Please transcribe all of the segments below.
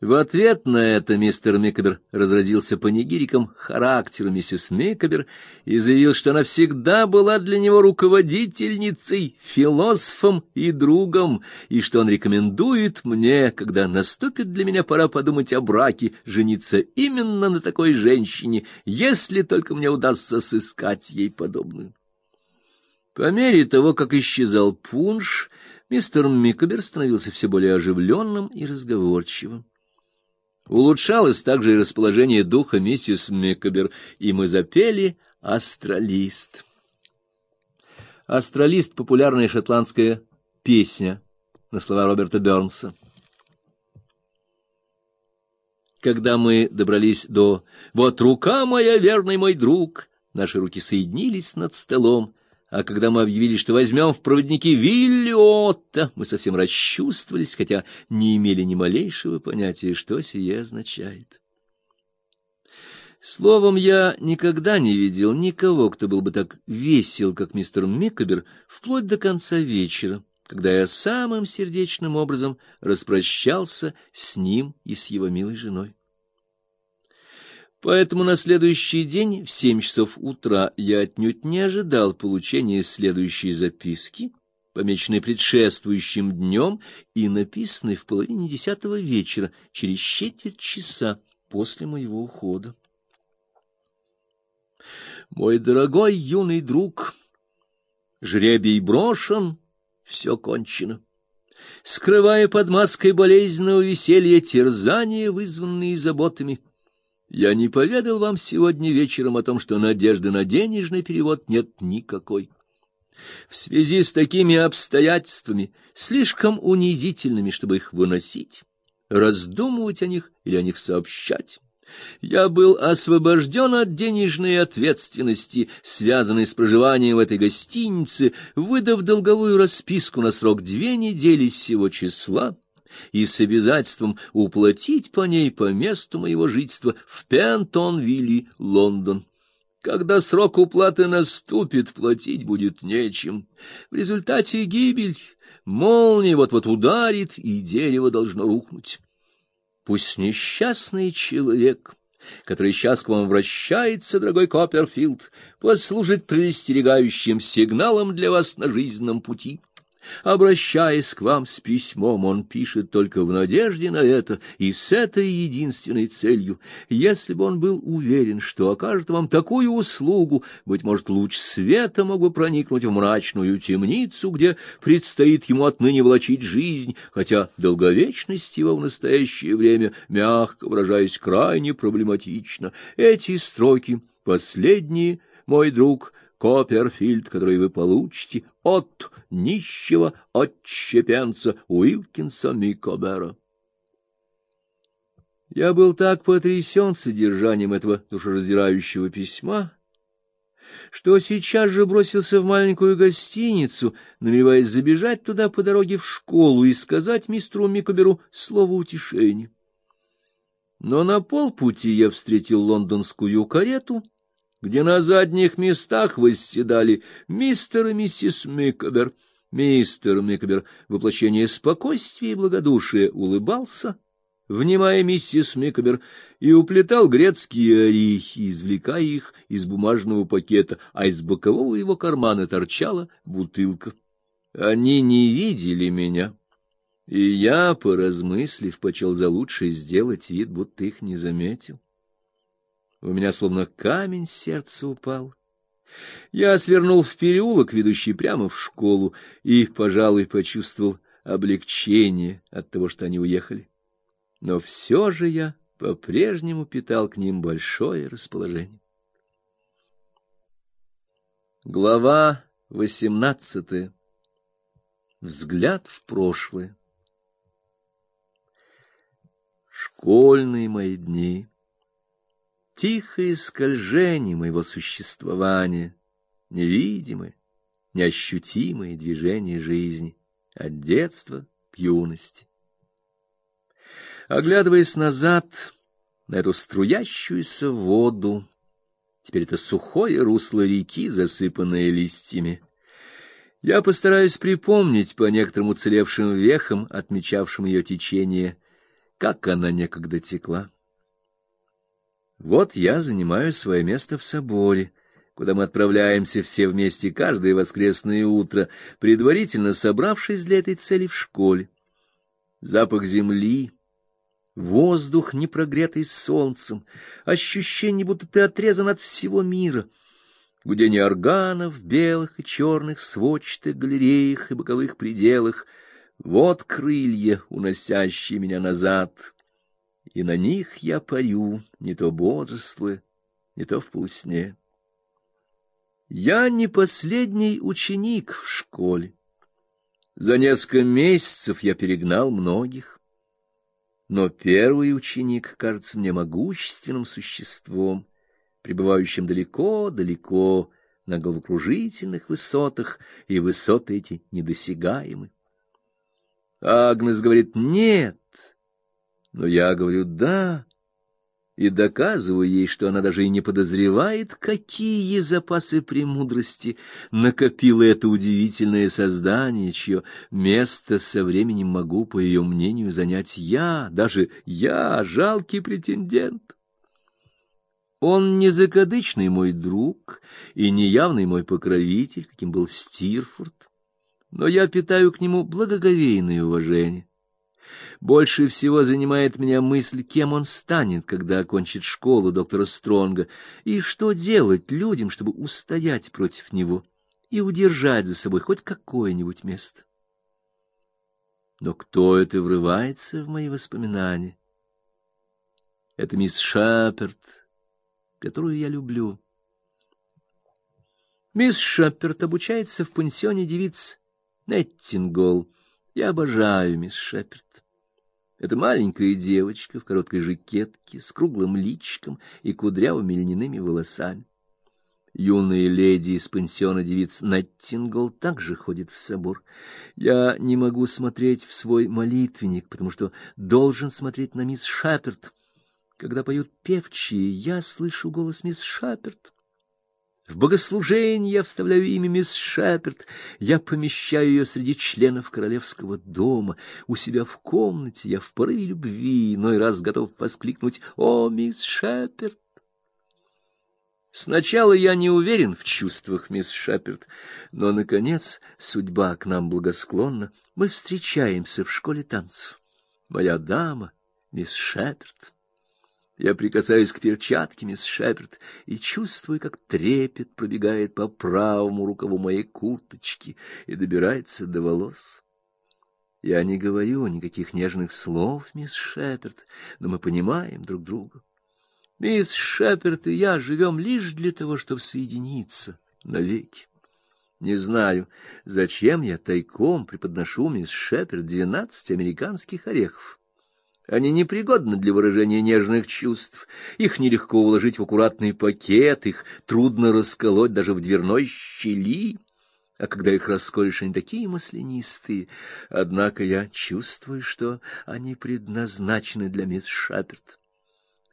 В ответ на это мистер Микобер разразился панигириком характера миссис Микобер и заявил, что она всегда была для него руководительницей, философом и другом, и что он рекомендует мне, когда наступит для меня пора подумать о браке, жениться именно на такой женщине, если только мне удастся сыскать ей подобную. По мере того, как исчезал пунш, мистер Микобер становился все более оживленным и разговорчивым. Улучшалось также и расположение духа миссис Микобер, и мы запели «Астралист». «Астралист» — популярная шотландская песня на слова Роберта Бёрнса. Когда мы добрались до «Вот рука моя, верный мой друг», наши руки соединились над столом, а когда мы объявили, что возьмем в проводники Виллиотта, мы совсем расчувствовались, хотя не имели ни малейшего понятия, что сие означает. Словом, я никогда не видел никого, кто был бы так весел, как мистер Миккобер, вплоть до конца вечера, когда я самым сердечным образом распрощался с ним и с его милой женой. Поэтому на следующий день в семь часов утра я отнюдь не ожидал получения следующей записки, помеченной предшествующим днем и написанной в половине десятого вечера, через четверть часа после моего ухода. Мой дорогой юный друг, жребий брошен, все кончено. Скрывая под маской болезненного веселья терзания, вызванные заботами, я не поведал вам сегодня вечером о том, что надежды на денежный перевод нет никакой. В связи с такими обстоятельствами, слишком унизительными, чтобы их выносить, раздумывать о них или о них сообщать, я был освобожден от денежной ответственности, связанной с проживанием в этой гостинице, выдав долговую расписку на срок две недели сего числа и с обязательством уплатить по ней по месту моего жительства в Пентонвилле, Лондон. Когда срок уплаты наступит, платить будет нечем. В результате гибель, молния вот-вот ударит, и дерево должно рухнуть. Пусть несчастный человек, который сейчас к вам вращается, дорогой Копперфилд, послужит предостерегающим сигналом для вас на жизненном пути. Обращаясь к вам с письмом, он пишет только в надежде на это и с этой единственной целью. Если бы он был уверен, что окажет вам такую услугу, быть может, луч света мог бы проникнуть в мрачную темницу, где предстоит ему отныне влачить жизнь, хотя долговечность его в настоящее время, мягко выражаясь, крайне проблематична. Эти строки, последние, мой друг, Копперфильд, который вы получите от нищего отщепенца Уилкинса Микобера. Я был так потрясен содержанием этого душераздирающего письма, что сейчас же бросился в маленькую гостиницу, намереваясь забежать туда по дороге в школу и сказать мистеру Микоберу слово утешения. Но на полпути я встретил лондонскую карету — где на задних местах восседали мистер и миссис Микобер. Мистер Микобер, воплощение спокойствия и благодушия, улыбался, внимая миссис Микобер, и уплетал грецкие орехи, извлекая их из бумажного пакета, а из бокового его кармана торчала бутылка. Они не видели меня, и я, поразмыслив, почел за лучшее сделать вид, будто их не заметил. У меня словно камень с сердца упал. Я свернул в переулок, ведущий прямо в школу, и, пожалуй, почувствовал облегчение от того, что они уехали. Но все же я по-прежнему питал к ним большое расположение. Глава восемнадцатая. Взгляд в прошлое. Школьные мои дни тихое скольжение моего существования, невидимое, неощутимое движение жизни от детства к юности. Оглядываясь назад на эту струящуюся воду, теперь это сухое русло реки, засыпанное листьями, я постараюсь припомнить по некоторым уцелевшим вехам, отмечавшим ее течение, как она некогда текла. Вот я занимаю свое место в соборе, куда мы отправляемся все вместе каждое воскресное утро, предварительно собравшись для этой цели в школе. Запах земли, воздух, не прогретый солнцем, ощущение, будто ты отрезан от всего мира, гудение органов в белых и черных сводчатых галереях и боковых пределах — вот крылья, уносящие меня назад, и на них я парю, не то бодрствуя, не то в полусне. Я не последний ученик в школе. За несколько месяцев я перегнал многих. Но первый ученик кажется мне могущественным существом, пребывающим далеко-далеко на головокружительных высотах, и высоты эти недосягаемы. Агнес говорит «нет», но я говорю «да» и доказываю ей, что она даже и не подозревает, какие запасы премудрости накопило это удивительное создание, чье место со временем могу, по ее мнению, занять я, даже я, жалкий претендент. Он не закадычный мой друг и не явный мой покровитель, каким был Стирфорд но я питаю к нему благоговейное уважение. Больше всего занимает меня мысль, кем он станет, когда окончит школу доктора Стронга, и что делать людям, чтобы устоять против него и удержать за собой хоть какое-нибудь место. Но кто это врывается в мои воспоминания? Это мисс Шаперт, которую я люблю. Мисс Шаперт обучается в пансионе девиц Неттингол. Я обожаю мисс Шеперд. Это маленькая девочка в короткой жакетке с круглым личиком и кудрявыми льняными волосами. Юные леди из пансиона девиц Неттингол также ходят в собор. Я не могу смотреть в свой молитвенник, потому что должен смотреть на мисс Шаперд. Когда поют певчие, я слышу голос мисс Шаперд. В богослужении я вставляю имя мисс Шеперд, я помещаю ее среди членов королевского дома. У себя в комнате я в порыве любви иной раз готов воскликнуть «О, мисс Шеперд!» Сначала я не уверен в чувствах мисс Шеперд, но, наконец, судьба к нам благосклонна. Мы встречаемся в школе танцев. Моя дама, мисс Шеперд. Я прикасаюсь к перчатке мисс Шеперд и чувствую, как трепет пробегает по правому рукаву моей курточки и добирается до волос. Я не говорю никаких нежных слов, мисс Шеперд, но мы понимаем друг друга. Мисс Шеперд и я живем лишь для того, чтобы соединиться навеки. Не знаю, зачем я тайком преподношу мисс Шеперд двенадцать американских орехов. Они непригодны для выражения нежных чувств. Их нелегко уложить в аккуратный пакет, их трудно расколоть даже в дверной щели. А когда их расколешь, они такие маслянистые. Однако я чувствую, что они предназначены для мисс Шаперт.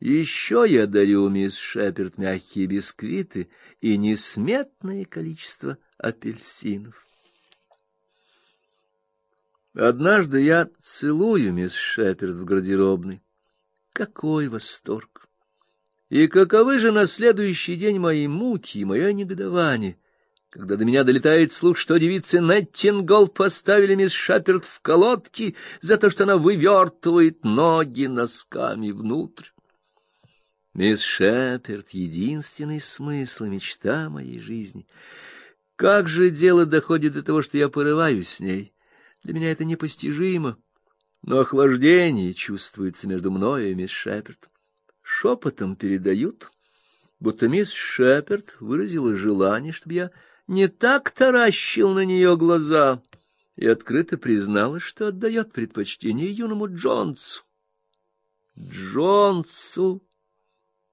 Еще я дарю мисс Шаперт мягкие бисквиты и несметное количество апельсинов. Однажды я целую мисс Шеперд в гардеробной. Какой восторг! И каковы же на следующий день мои муки и мое негодование, когда до меня долетает слух, что девицы Неттингол поставили мисс Шеперд в колодки за то, что она вывертывает ноги носками внутрь. Мисс Шеперд — единственный смысл и мечта моей жизни. Как же дело доходит до того, что я порываюсь с ней? Для меня это непостижимо, но охлаждение чувствуется между мной и мисс Шеперд. Шепотом передают, будто мисс Шеперд выразила желание, чтобы я не так таращил на нее глаза, и открыто призналась, что отдает предпочтение юному Джонсу. Джонсу,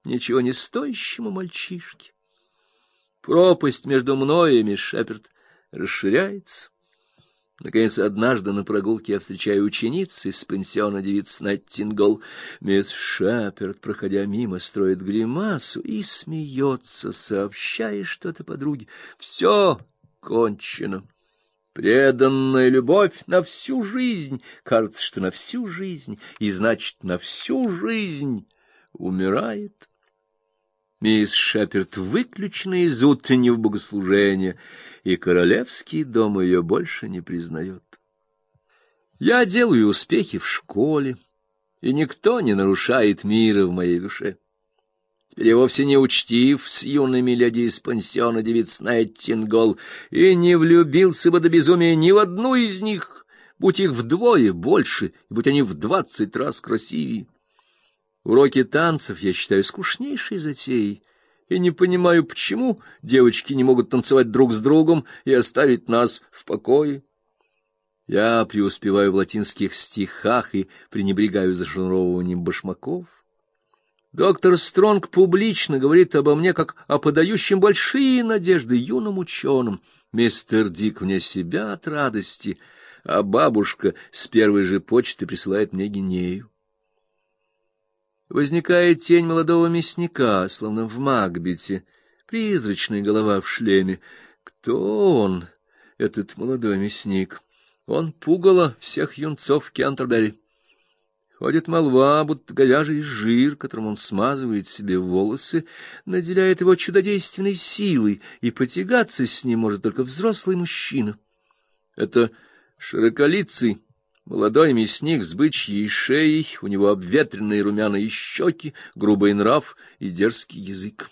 ничего не стоящему мальчишке. Пропасть между мной и мисс Шеперд расширяется. Наконец, однажды на прогулке я встречаю учениц из пансиона девиц Наттингол. Мисс Шаперд, проходя мимо, строит гримасу и смеется, сообщая что-то подруге. Все кончено. Преданная любовь на всю жизнь, кажется, что на всю жизнь, и значит, на всю жизнь умирает. Мисс Шеперд выключена из утреннего богослужения, и королевский дом ее больше не признает. Я делаю успехи в школе, и никто не нарушает мира в моей душе. Теперь я вовсе не учтив с юными леди из пансиона девиц Найтингол и не влюбился бы до безумия ни в одну из них, будь их вдвое больше, и будь они в двадцать раз красивее. Уроки танцев я считаю скучнейшей затеей, и не понимаю, почему девочки не могут танцевать друг с другом и оставить нас в покое. Я преуспеваю в латинских стихах и пренебрегаю зашнуровыванием башмаков. Доктор Стронг публично говорит обо мне как о подающем большие надежды юным ученым. Мистер Дик вне себя от радости, а бабушка с первой же почты присылает мне гинею. Возникает тень молодого мясника, словно в Макбете, призрачная голова в шлеме. Кто он, этот молодой мясник? Он пугало всех юнцов Кентербери. Ходит молва, будто говяжий жир, которым он смазывает себе волосы, наделяет его чудодейственной силой, и потягаться с ним может только взрослый мужчина. Это широколицый, молодой мясник с бычьей шеей, у него обветренные румяные щеки, грубый нрав и дерзкий язык.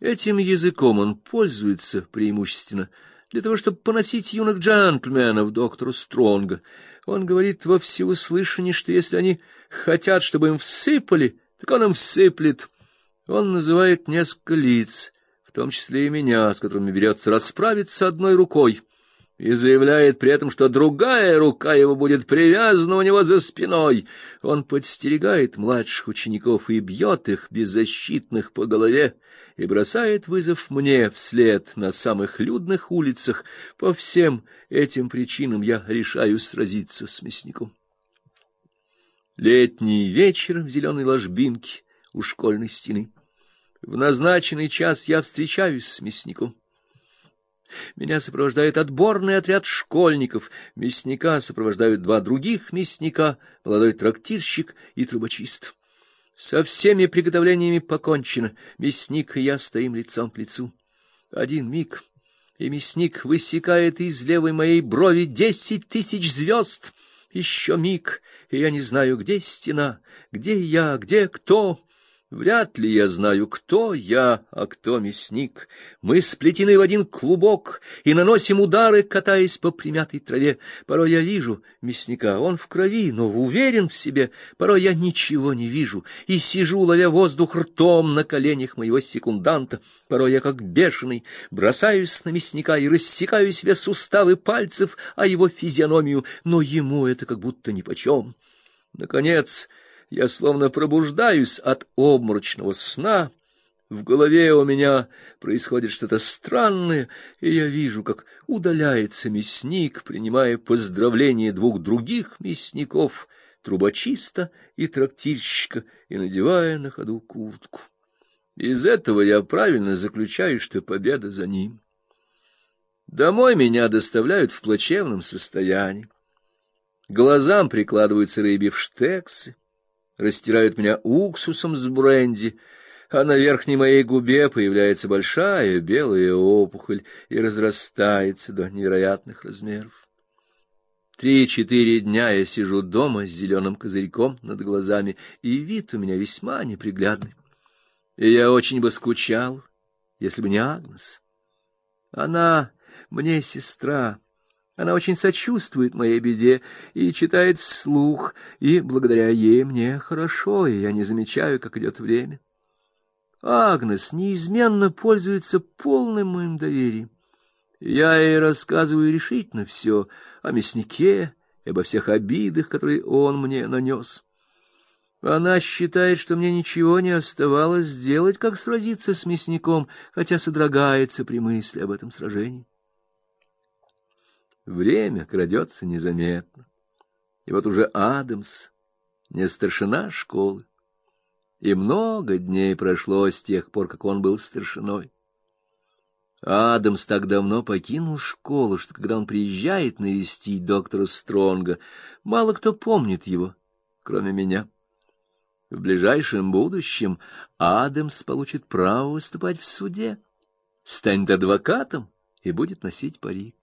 Этим языком он пользуется преимущественно — для того, чтобы поносить юных джентльменов доктора Стронга. Он говорит во всеуслышание, что если они хотят, чтобы им всыпали, так он им всыплет. Он называет несколько лиц, в том числе и меня, с которыми берется расправиться одной рукой и заявляет при этом, что другая рука его будет привязана у него за спиной. Он подстерегает младших учеников и бьет их, беззащитных, по голове, и бросает вызов мне вслед на самых людных улицах. По всем этим причинам я решаю сразиться с мясником. Летний вечер в зеленой ложбинке у школьной стены. В назначенный час я встречаюсь с мясником. Меня сопровождает отборный отряд школьников, мясника сопровождают два других мясника, молодой трактирщик и трубочист. Со всеми приготовлениями покончено, мясник и я стоим лицом к лицу. Один миг, и мясник высекает из левой моей брови десять тысяч звезд. Еще миг, и я не знаю, где стена, где я, где кто... Вряд ли я знаю, кто я, а кто мясник. Мы сплетены в один клубок и наносим удары, катаясь по примятой траве. Порой я вижу мясника, он в крови, но уверен в себе. Порой я ничего не вижу и сижу, ловя воздух ртом на коленях моего секунданта. Порой я, как бешеный, бросаюсь на мясника и рассекаю себе суставы пальцев, а его физиономию, но ему это как будто нипочем. Наконец... Я словно пробуждаюсь от обморочного сна. В голове у меня происходит что-то странное, и я вижу, как удаляется мясник, принимая поздравления двух других мясников, трубочиста и трактирщика, и надевая на ходу куртку. Из этого я правильно заключаю, что победа за ним. Домой меня доставляют в плачевном состоянии. Глазам прикладываются рыбьи штексы растирают меня уксусом с бренди, а на верхней моей губе появляется большая белая опухоль и разрастается до невероятных размеров. Три-четыре дня я сижу дома с зеленым козырьком над глазами, и вид у меня весьма неприглядный. И я очень бы скучал, если бы не Агнес. Она мне сестра, она очень сочувствует моей беде и читает вслух, и благодаря ей мне хорошо, и я не замечаю, как идет время. Агнес неизменно пользуется полным моим доверием. Я ей рассказываю решительно все о мяснике и обо всех обидах, которые он мне нанес. Она считает, что мне ничего не оставалось сделать, как сразиться с мясником, хотя содрогается при мысли об этом сражении. Время крадется незаметно. И вот уже Адамс, не старшина школы, и много дней прошло с тех пор, как он был старшиной. Адамс так давно покинул школу, что когда он приезжает навестить доктора Стронга, мало кто помнит его, кроме меня. В ближайшем будущем Адамс получит право выступать в суде, станет адвокатом и будет носить парик.